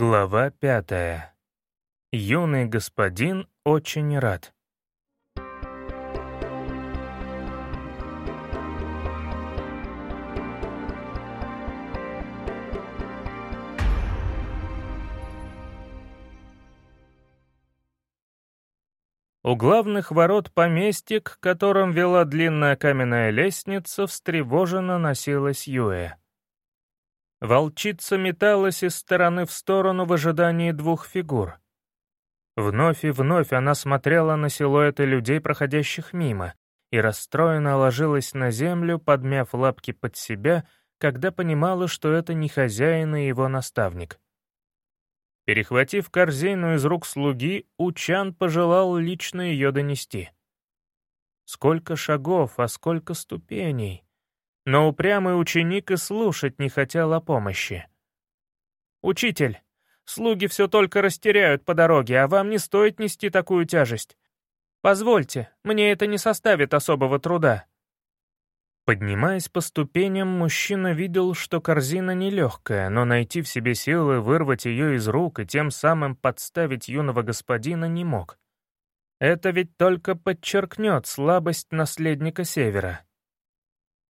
Глава пятая. Юный господин очень рад. У главных ворот поместья, к которым вела длинная каменная лестница, встревоженно носилась Юэ. Волчица металась из стороны в сторону в ожидании двух фигур. Вновь и вновь она смотрела на силуэты людей, проходящих мимо, и расстроенно ложилась на землю, подмяв лапки под себя, когда понимала, что это не хозяин и его наставник. Перехватив корзину из рук слуги, Учан пожелал лично ее донести. Сколько шагов, а сколько ступеней но упрямый ученик и слушать не хотел о помощи. «Учитель, слуги все только растеряют по дороге, а вам не стоит нести такую тяжесть. Позвольте, мне это не составит особого труда». Поднимаясь по ступеням, мужчина видел, что корзина нелегкая, но найти в себе силы вырвать ее из рук и тем самым подставить юного господина не мог. Это ведь только подчеркнет слабость наследника Севера.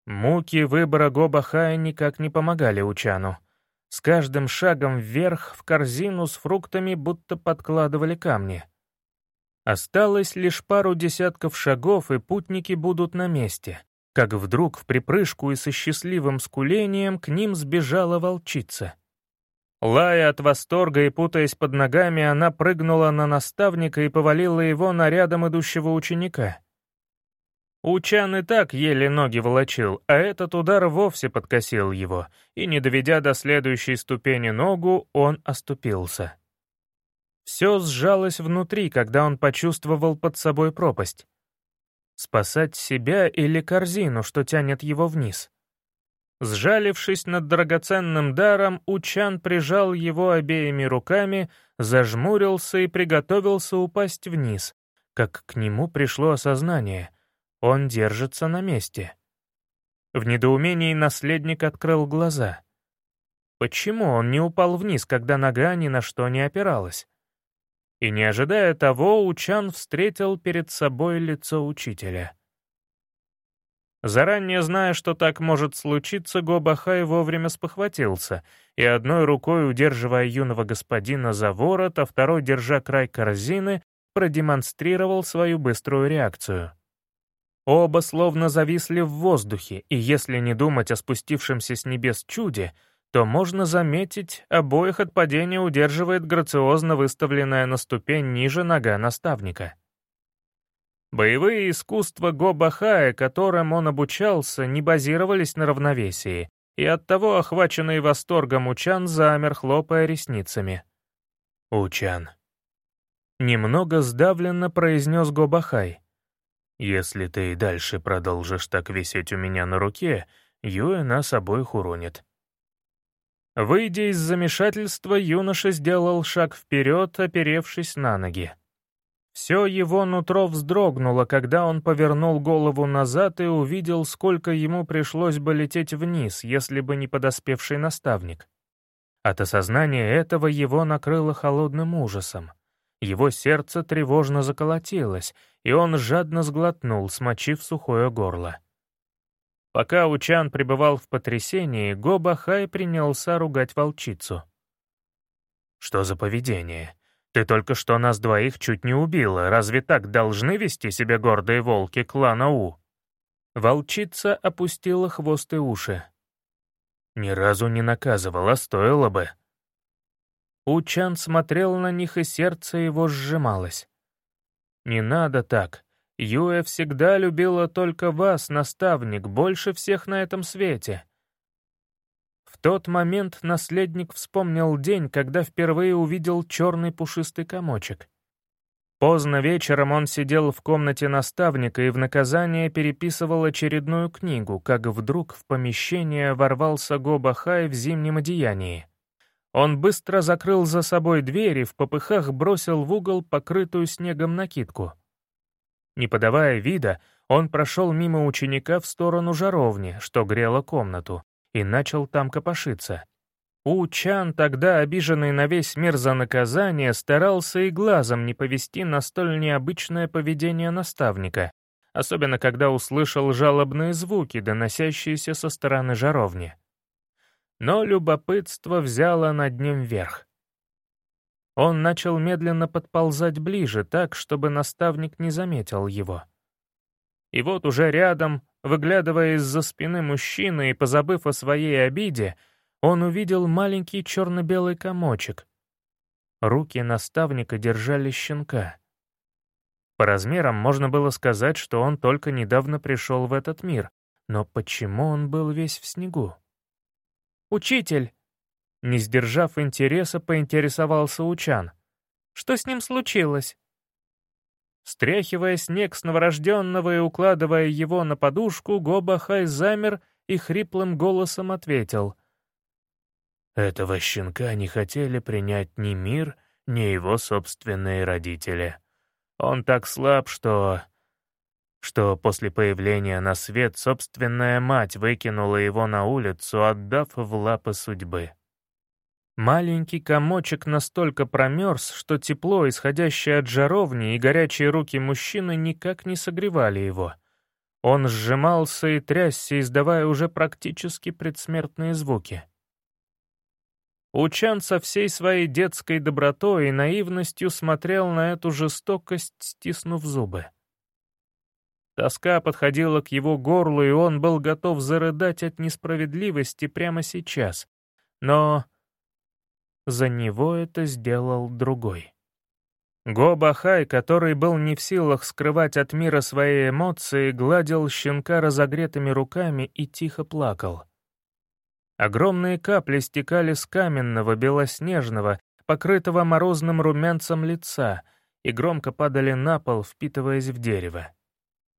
Муки выбора Гобахая никак не помогали Учану. С каждым шагом вверх в корзину с фруктами будто подкладывали камни. Осталось лишь пару десятков шагов, и путники будут на месте. Как вдруг в припрыжку и со счастливым скулением к ним сбежала волчица. Лая от восторга и путаясь под ногами, она прыгнула на наставника и повалила его на рядом идущего ученика. Учан и так еле ноги волочил, а этот удар вовсе подкосил его, и, не доведя до следующей ступени ногу, он оступился. Все сжалось внутри, когда он почувствовал под собой пропасть. Спасать себя или корзину, что тянет его вниз? Сжалившись над драгоценным даром, Учан прижал его обеими руками, зажмурился и приготовился упасть вниз, как к нему пришло осознание — он держится на месте. В недоумении наследник открыл глаза. Почему он не упал вниз, когда нога ни на что не опиралась? И не ожидая того, Учан встретил перед собой лицо учителя. Заранее зная, что так может случиться, Гобахай вовремя спохватился и одной рукой, удерживая юного господина за ворот, а второй, держа край корзины, продемонстрировал свою быструю реакцию. Оба словно зависли в воздухе, и если не думать о спустившемся с небес чуде, то можно заметить, обоих от падения удерживает грациозно выставленная на ступень ниже нога наставника. Боевые искусства Гобахая, которым он обучался, не базировались на равновесии, и оттого охваченный восторгом Учан замер, хлопая ресницами. «Учан». Немного сдавленно произнес Гобахай — если ты и дальше продолжишь так висеть у меня на руке, Юэ нас обоих уронит». Выйдя из замешательства, юноша сделал шаг вперед, оперевшись на ноги. Все его нутро вздрогнуло, когда он повернул голову назад и увидел, сколько ему пришлось бы лететь вниз, если бы не подоспевший наставник. От осознания этого его накрыло холодным ужасом. Его сердце тревожно заколотилось, и он жадно сглотнул, смочив сухое горло. Пока Учан пребывал в потрясении, Гоба Хай принялся ругать волчицу. «Что за поведение? Ты только что нас двоих чуть не убила. Разве так должны вести себя гордые волки клана У?» Волчица опустила хвост и уши. «Ни разу не наказывала, стоило бы», Учан смотрел на них, и сердце его сжималось. «Не надо так. Юэ всегда любила только вас, наставник, больше всех на этом свете». В тот момент наследник вспомнил день, когда впервые увидел черный пушистый комочек. Поздно вечером он сидел в комнате наставника и в наказание переписывал очередную книгу, как вдруг в помещение ворвался Гоба Хай в зимнем одеянии. Он быстро закрыл за собой дверь и в попыхах бросил в угол покрытую снегом накидку. Не подавая вида, он прошел мимо ученика в сторону жаровни, что грела комнату, и начал там копошиться. Учан, тогда обиженный на весь мир за наказание, старался и глазом не повести на столь необычное поведение наставника, особенно когда услышал жалобные звуки, доносящиеся со стороны жаровни. Но любопытство взяло над ним верх. Он начал медленно подползать ближе, так, чтобы наставник не заметил его. И вот уже рядом, выглядывая из-за спины мужчины и позабыв о своей обиде, он увидел маленький черно-белый комочек. Руки наставника держали щенка. По размерам можно было сказать, что он только недавно пришел в этот мир, но почему он был весь в снегу? «Учитель!» Не сдержав интереса, поинтересовался Учан. «Что с ним случилось?» Стряхивая снег с новорожденного и укладывая его на подушку, Гоба Хай замер и хриплым голосом ответил — этого щенка не хотели принять ни мир, ни его собственные родители. Он так слаб, что... что после появления на свет собственная мать выкинула его на улицу, отдав в лапы судьбы. Маленький комочек настолько промерз, что тепло, исходящее от жаровни, и горячие руки мужчины никак не согревали его. Он сжимался и трясся, издавая уже практически предсмертные звуки. Учан со всей своей детской добротой и наивностью смотрел на эту жестокость, стиснув зубы. Тоска подходила к его горлу, и он был готов зарыдать от несправедливости прямо сейчас. Но за него это сделал другой. Го Бахай, который был не в силах скрывать от мира свои эмоции, гладил щенка разогретыми руками и тихо плакал. Огромные капли стекали с каменного, белоснежного, покрытого морозным румянцем лица и громко падали на пол, впитываясь в дерево.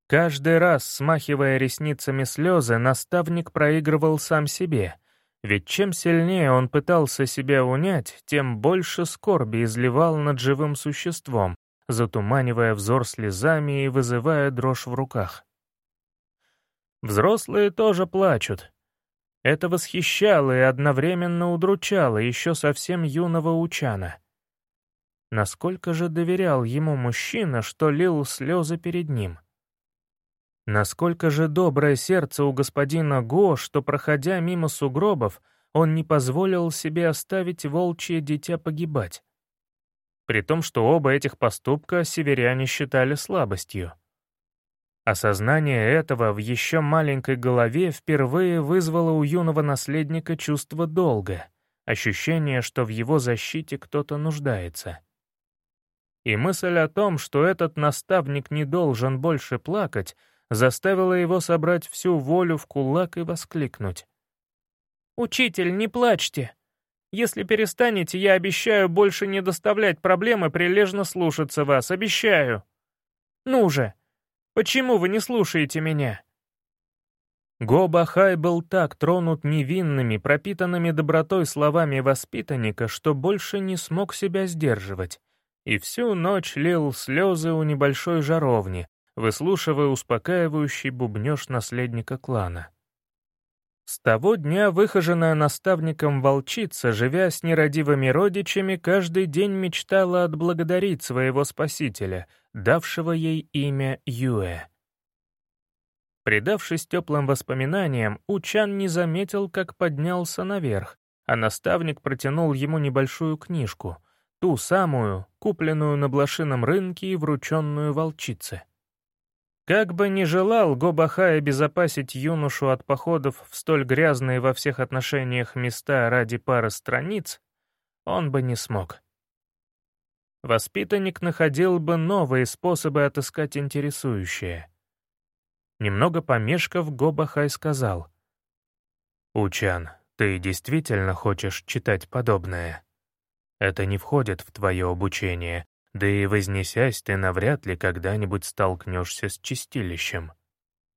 Каждый раз, смахивая ресницами слезы, наставник проигрывал сам себе, ведь чем сильнее он пытался себя унять, тем больше скорби изливал над живым существом, затуманивая взор слезами и вызывая дрожь в руках. Взрослые тоже плачут, это восхищало и одновременно удручало еще совсем юного учана. Насколько же доверял ему мужчина, что лил слезы перед ним? Насколько же доброе сердце у господина Го, что, проходя мимо сугробов, он не позволил себе оставить волчье дитя погибать? При том, что оба этих поступка северяне считали слабостью. Осознание этого в еще маленькой голове впервые вызвало у юного наследника чувство долга, ощущение, что в его защите кто-то нуждается. И мысль о том, что этот наставник не должен больше плакать, заставила его собрать всю волю в кулак и воскликнуть. «Учитель, не плачьте! Если перестанете, я обещаю больше не доставлять проблемы прилежно слушаться вас, обещаю! Ну же!» Почему вы не слушаете меня?» Го Бахай был так тронут невинными, пропитанными добротой словами воспитанника, что больше не смог себя сдерживать, и всю ночь лил слезы у небольшой жаровни, выслушивая успокаивающий бубнёж наследника клана. С того дня выхоженная наставником волчица, живя с нерадивыми родичами, каждый день мечтала отблагодарить своего спасителя — давшего ей имя Юэ. Предавшись теплым воспоминаниям, Учан не заметил, как поднялся наверх, а наставник протянул ему небольшую книжку, ту самую, купленную на блошином рынке и врученную волчице. Как бы ни желал Гобахай обезопасить юношу от походов в столь грязные во всех отношениях места ради пары страниц, он бы не смог воспитанник находил бы новые способы отыскать интересующее. Немного помешков, Гобахай сказал. «Учан, ты действительно хочешь читать подобное? Это не входит в твое обучение, да и вознесясь, ты навряд ли когда-нибудь столкнешься с чистилищем».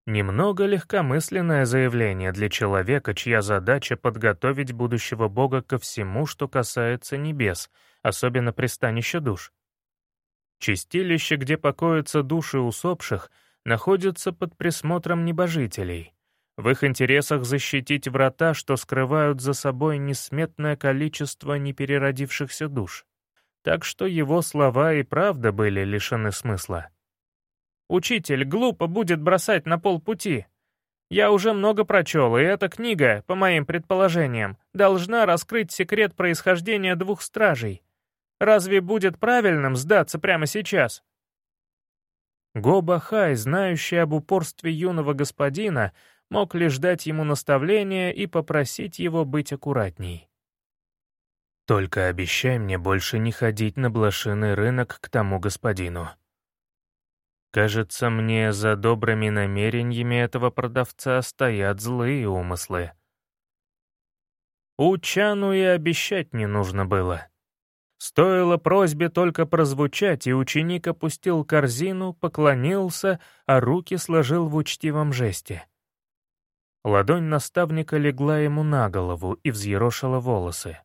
Немного легкомысленное заявление для человека, чья задача подготовить будущего бога ко всему, что касается небес — особенно пристанище душ. Чистилище, где покоятся души усопших, находится под присмотром небожителей. В их интересах защитить врата, что скрывают за собой несметное количество непереродившихся душ. Так что его слова и правда были лишены смысла. «Учитель, глупо будет бросать на полпути. Я уже много прочел, и эта книга, по моим предположениям, должна раскрыть секрет происхождения двух стражей. Разве будет правильным сдаться прямо сейчас?» Гоба Хай, знающий об упорстве юного господина, мог лишь дать ему наставление и попросить его быть аккуратней. «Только обещай мне больше не ходить на блошиный рынок к тому господину. Кажется, мне за добрыми намерениями этого продавца стоят злые умыслы». Учану и обещать не нужно было. Стоило просьбе только прозвучать, и ученик опустил корзину, поклонился, а руки сложил в учтивом жесте. Ладонь наставника легла ему на голову и взъерошила волосы.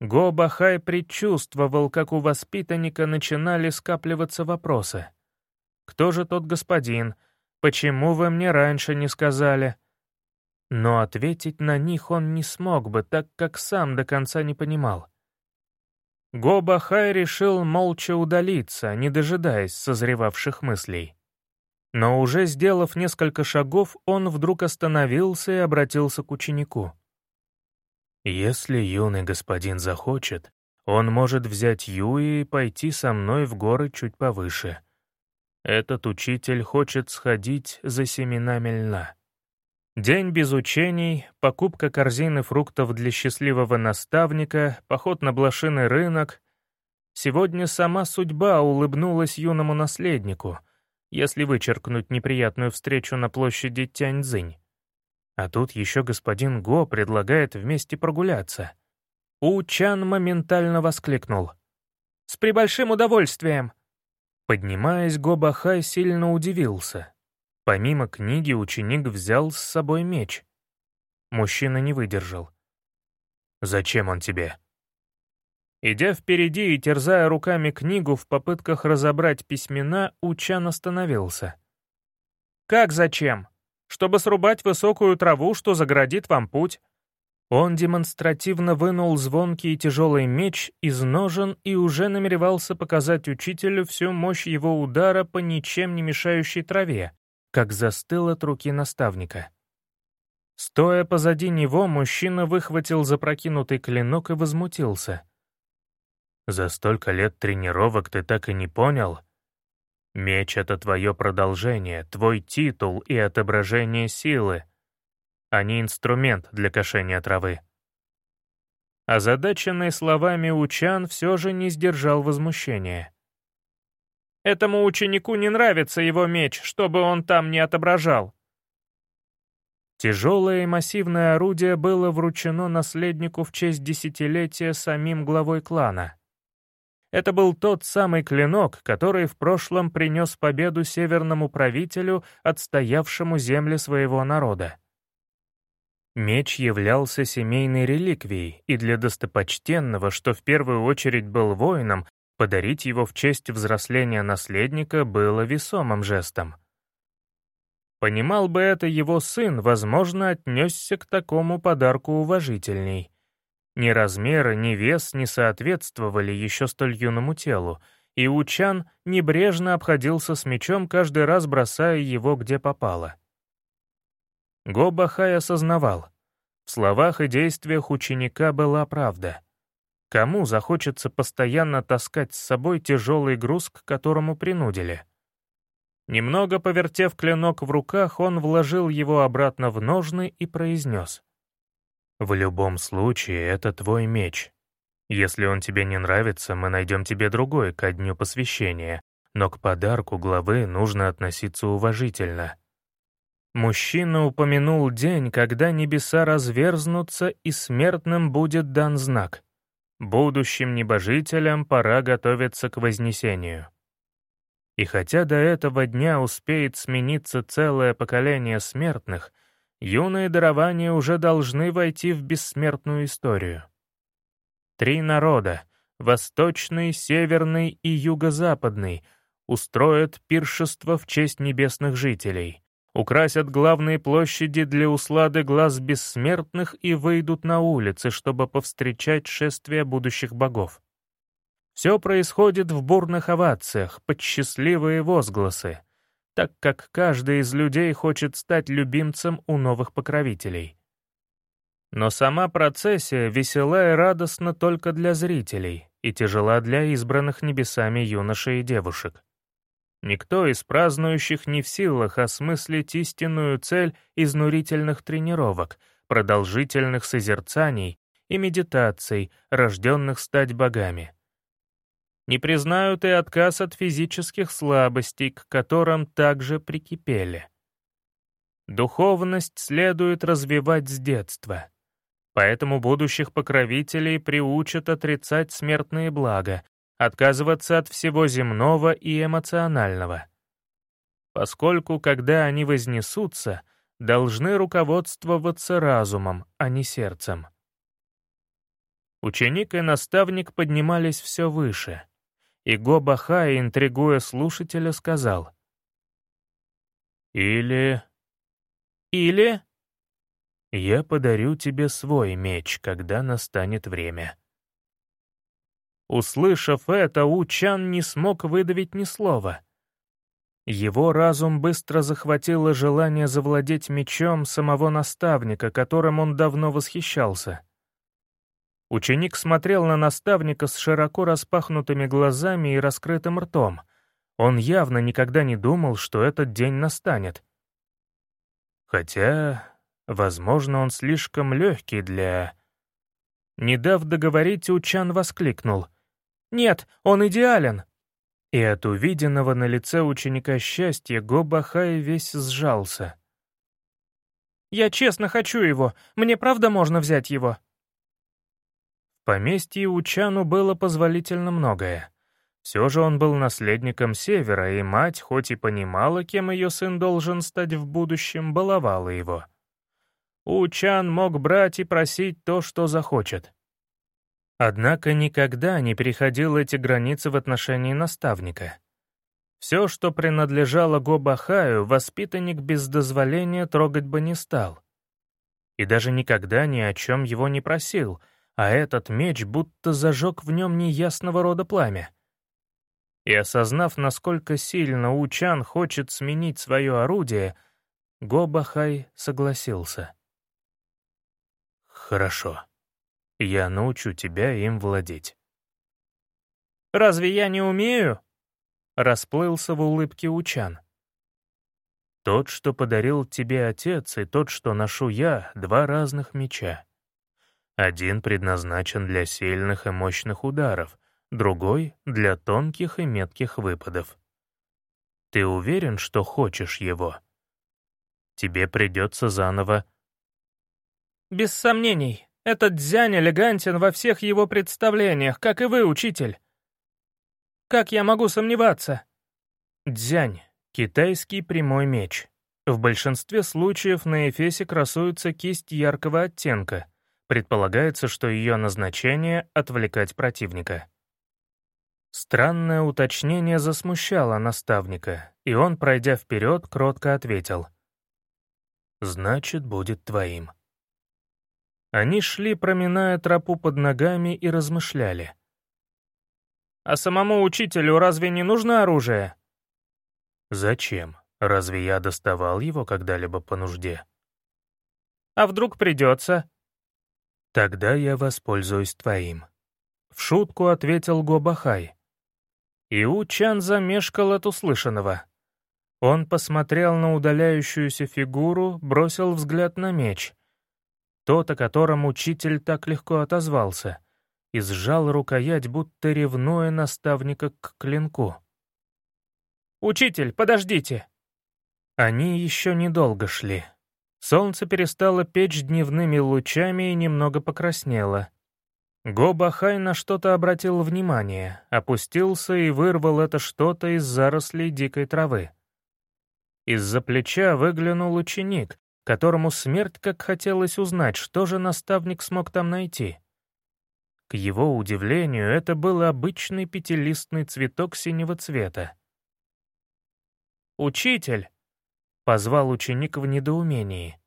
Го Бахай предчувствовал, как у воспитанника начинали скапливаться вопросы. «Кто же тот господин? Почему вы мне раньше не сказали?» Но ответить на них он не смог бы, так как сам до конца не понимал. Го Бахай решил молча удалиться, не дожидаясь созревавших мыслей. Но уже сделав несколько шагов, он вдруг остановился и обратился к ученику. «Если юный господин захочет, он может взять Юи и пойти со мной в горы чуть повыше. Этот учитель хочет сходить за семенами льна». День без учений, покупка корзины фруктов для счастливого наставника, поход на блошиный рынок. Сегодня сама судьба улыбнулась юному наследнику, если вычеркнуть неприятную встречу на площади Тяньцзинь. А тут еще господин Го предлагает вместе прогуляться. У Чан моментально воскликнул. «С прибольшим удовольствием!» Поднимаясь, Го Бахай сильно удивился. Помимо книги ученик взял с собой меч. Мужчина не выдержал. «Зачем он тебе?» Идя впереди и терзая руками книгу в попытках разобрать письмена, Учан остановился. «Как зачем? Чтобы срубать высокую траву, что заградит вам путь?» Он демонстративно вынул звонкий и тяжелый меч из ножен и уже намеревался показать учителю всю мощь его удара по ничем не мешающей траве, как застыл от руки наставника. Стоя позади него, мужчина выхватил запрокинутый клинок и возмутился. «За столько лет тренировок ты так и не понял? Меч — это твое продолжение, твой титул и отображение силы, а не инструмент для кошения травы». Озадаченный словами Учан все же не сдержал возмущения. Этому ученику не нравится его меч, чтобы он там не отображал. Тяжелое и массивное орудие было вручено наследнику в честь десятилетия самим главой клана. Это был тот самый клинок, который в прошлом принес победу северному правителю, отстоявшему земли своего народа. Меч являлся семейной реликвией, и для достопочтенного, что в первую очередь был воином, Подарить его в честь взросления наследника было весомым жестом. Понимал бы это его сын, возможно, отнесся к такому подарку уважительней. Ни размеры, ни вес не соответствовали еще столь юному телу, и Учан небрежно обходился с мечом, каждый раз бросая его где попало. Го Бахай осознавал, в словах и действиях ученика была правда — Кому захочется постоянно таскать с собой тяжелый груз, к которому принудили? Немного повертев клинок в руках, он вложил его обратно в ножны и произнес. «В любом случае, это твой меч. Если он тебе не нравится, мы найдем тебе другой ко дню посвящения, но к подарку главы нужно относиться уважительно». Мужчина упомянул день, когда небеса разверзнутся и смертным будет дан знак — Будущим небожителям пора готовиться к вознесению. И хотя до этого дня успеет смениться целое поколение смертных, юные дарования уже должны войти в бессмертную историю. Три народа — восточный, северный и юго-западный — устроят пиршество в честь небесных жителей, украсят главные площади для услады глаз бессмертных и выйдут на улицы, чтобы повстречать шествие будущих богов. Все происходит в бурных овациях, под счастливые возгласы, так как каждый из людей хочет стать любимцем у новых покровителей. Но сама процессия весела и радостна только для зрителей и тяжела для избранных небесами юношей и девушек. Никто из празднующих не в силах осмыслить истинную цель изнурительных тренировок, продолжительных созерцаний и медитаций, рожденных стать богами. Не признают и отказ от физических слабостей, к которым также прикипели. Духовность следует развивать с детства. Поэтому будущих покровителей приучат отрицать смертные блага, отказываться от всего земного и эмоционального. Поскольку, когда они вознесутся, должны руководствоваться разумом, а не сердцем. Ученик и наставник поднимались все выше, и Го Бахай, интригуя слушателя, сказал «Или... или...» «Я подарю тебе свой меч, когда настанет время». Услышав это, Учан не смог выдавить ни слова. Его разум быстро захватило желание завладеть мечом самого наставника, которым он давно восхищался. Ученик смотрел на наставника с широко распахнутыми глазами и раскрытым ртом. Он явно никогда не думал, что этот день настанет. Хотя, возможно, он слишком легкий для... Не дав договорить, Учан воскликнул — нет, он идеален!» И от увиденного на лице ученика счастья Гобахай весь сжался. «Я честно хочу его. Мне правда можно взять его?» Поместье Учану было позволительно многое. Все же он был наследником Севера, и мать, хоть и понимала, кем ее сын должен стать в будущем, баловала его. Учан мог брать и просить то, что захочет. Однако никогда не переходил эти границы в отношении наставника. Все, что принадлежало Гобахаю, воспитанник без дозволения трогать бы не стал. И даже никогда ни о чем его не просил, а этот меч будто зажег в нем неясного рода пламя. И осознав, насколько сильно Учан хочет сменить свое орудие, Гобахай согласился. «Хорошо», я научу тебя им владеть». «Разве я не умею?» Расплылся в улыбке Учан. «Тот, что подарил тебе отец, и тот, что ношу я, — два разных меча. Один предназначен для сильных и мощных ударов, другой — для тонких и метких выпадов. Ты уверен, что хочешь его? Тебе придется заново...» «Без сомнений», этот дзянь элегантен во всех его представлениях, как и вы, учитель. Как я могу сомневаться? Дзянь — китайский прямой меч. В большинстве случаев на эфесе красуется кисть яркого оттенка. Предполагается, что ее назначение — отвлекать противника. Странное уточнение засмущало наставника, и он, пройдя вперед, кротко ответил. «Значит, будет твоим». Они шли, проминая тропу под ногами, и размышляли. «А самому учителю разве не нужно оружие?» «Зачем? Разве я доставал его когда-либо по нужде?» «А вдруг придется?» «Тогда я воспользуюсь твоим», — в шутку ответил Гобахай. И Учан замешкал от услышанного. Он посмотрел на удаляющуюся фигуру, бросил взгляд на меч тот, о котором учитель так легко отозвался, и сжал рукоять, будто ревнуя наставника к клинку. «Учитель, подождите!» Они еще недолго шли. Солнце перестало печь дневными лучами и немного покраснело. Гобахай на что-то обратил внимание, опустился и вырвал это что-то из зарослей дикой травы. Из-за плеча выглянул ученик, которому смерть как хотелось узнать, что же наставник смог там найти. К его удивлению, это был обычный пятилистный цветок синего цвета. «Учитель!» Позвал ученик в недоумении.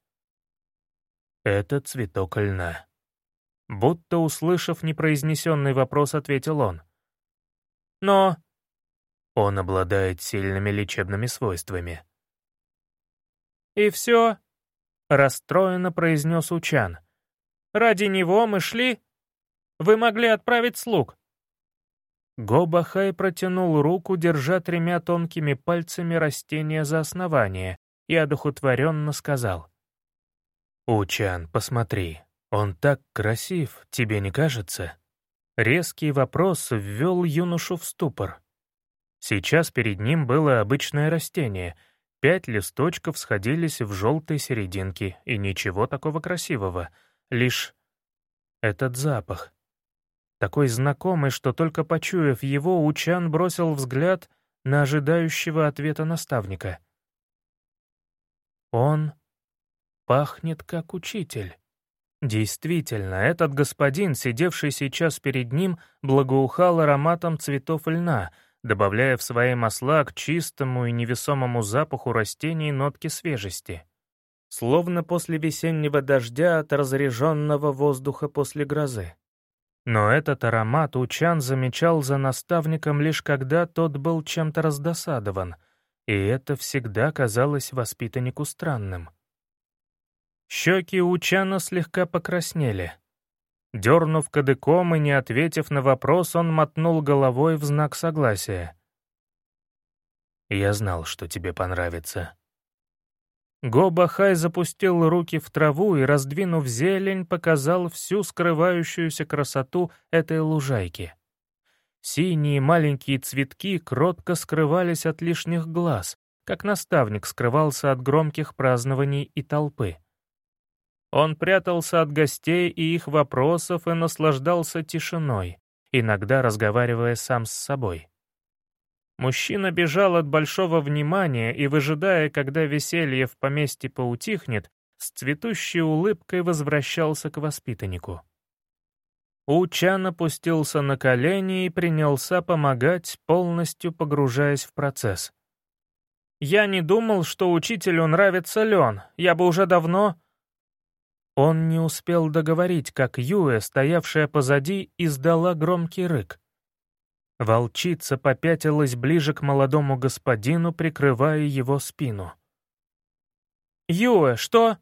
«Это цветок льна». Будто услышав непроизнесенный вопрос, ответил он. «Но...» Он обладает сильными лечебными свойствами. «И все?» — расстроенно произнес Учан. «Ради него мы шли? Вы могли отправить слуг». Гобахай протянул руку, держа тремя тонкими пальцами растение за основание, и одухотворенно сказал. «Учан, посмотри, он так красив, тебе не кажется?» Резкий вопрос ввел юношу в ступор. Сейчас перед ним было обычное растение. Пять листочков сходились в желтой серединке, и ничего такого красивого. Лишь этот запах. Такой знакомый, что только почуяв его, Учан бросил взгляд на ожидающего ответа наставника. Он пахнет как учитель. Действительно, этот господин, сидевший сейчас перед ним, благоухал ароматом цветов льна — добавляя в свои масла к чистому и невесомому запаху растений нотки свежести. Словно после весеннего дождя от разреженного воздуха после грозы. Но этот аромат Учан замечал за наставником лишь когда тот был чем-то раздосадован, и это всегда казалось воспитаннику странным. Щеки Учана слегка покраснели — Дернув кадыком и не ответив на вопрос, он мотнул головой в знак согласия. «Я знал, что тебе понравится». Гобахай запустил руки в траву и, раздвинув зелень, показал всю скрывающуюся красоту этой лужайки. Синие маленькие цветки кротко скрывались от лишних глаз, как наставник скрывался от громких празднований и толпы. Он прятался от гостей и их вопросов и наслаждался тишиной, иногда разговаривая сам с собой. Мужчина бежал от большого внимания и, выжидая, когда веселье в поместье поутихнет, с цветущей улыбкой возвращался к воспитаннику. Учан опустился на колени и принялся помогать, полностью погружаясь в процесс. «Я не думал, что учителю нравится лен. Я бы уже давно...» Он не успел договорить, как Юэ, стоявшая позади, издала громкий рык. Волчица попятилась ближе к молодому господину, прикрывая его спину. «Юэ, что?»